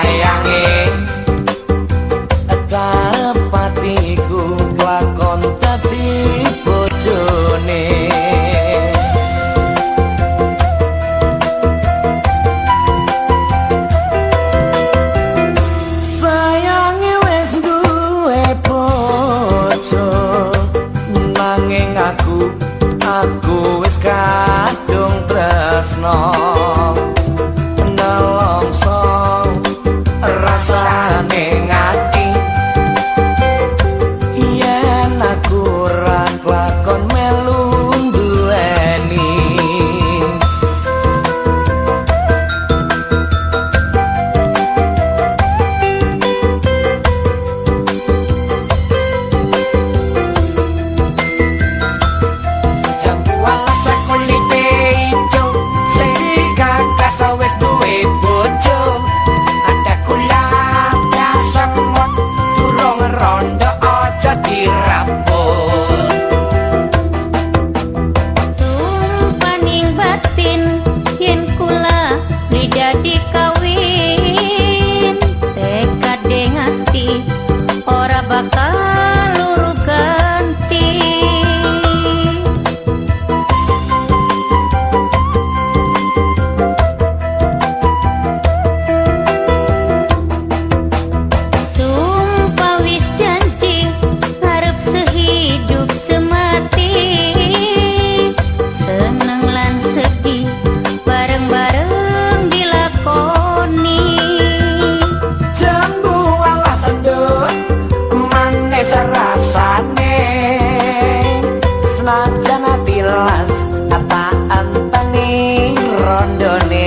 sayange Bapatiku lakon tadi bojone. Sayange wis duwe bojo Nanging aku, aku wis kadung tresno. dormir.